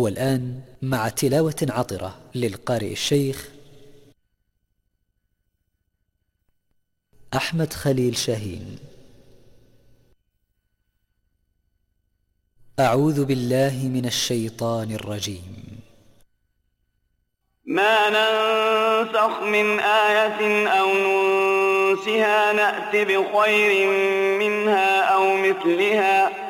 والآن مع تلاوة عطرة للقارئ الشيخ أحمد خليل شاهين. أعوذ بالله من الشيطان الرجيم. ما ننسخ من آية أو ننسها نأت بخير منها أو مثلها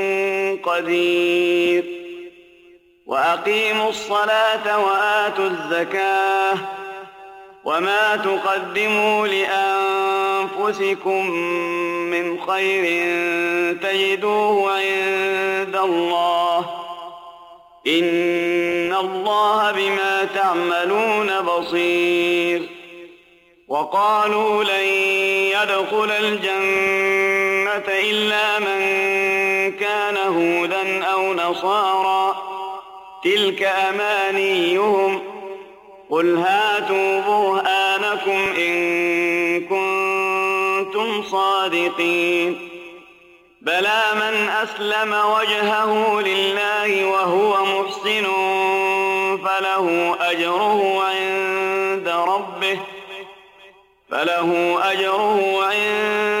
قدير. وأقيموا الصلاة وآتوا الزكاة وما تقدموا لأنفسكم من خير تجدوه عند الله. إن الله بما تعملون بصير. وقالوا لن يدخل الجنة إلا من كان هودا أو نصارا. تلك أمانيهم. قل هاتوا برهانكم إن كنتم صادقين. بلى من أسلم وجهه لله وهو محسن فله أجره عند ربه. فله أجره عند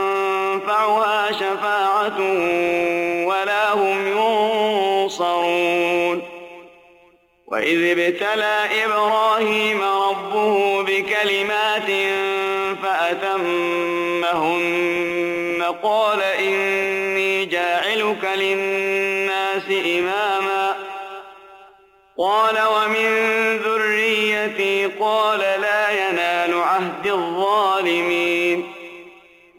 تنفعها شفاعة ولا هم ينصرون وإذ ابتلى إبراهيم ربه بكلمات فأتمهن قال إني جاعلك للناس إماما قال ومن ذريتي قال لا ينال عهد الظالمين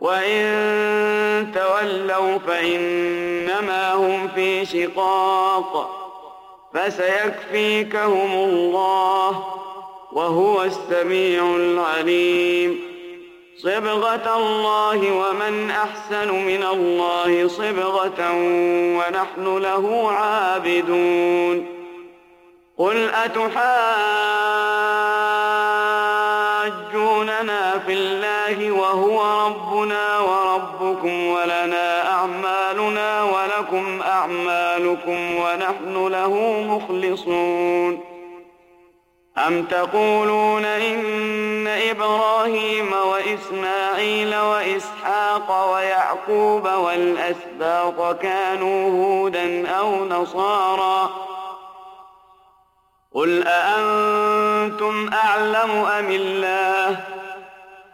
وَإِن تَوَلَّوْا فَإِنَّمَا هُمْ فِي شِقَاقٍ فَسَيَكْفِيكَهُمُ اللَّهُ وَهُوَ السَّمِيعُ الْعَلِيمُ صبغة الله ومن أحسن من الله صبغة ونحن له عابدون قل أتحاجوننا في الله الله وهو ربنا وربكم ولنا أعمالنا ولكم أعمالكم ونحن له مخلصون أم تقولون إن إبراهيم وإسماعيل وإسحاق ويعقوب والأسباق كانوا هودا أو نصارا قل أأنتم أعلم أم الله؟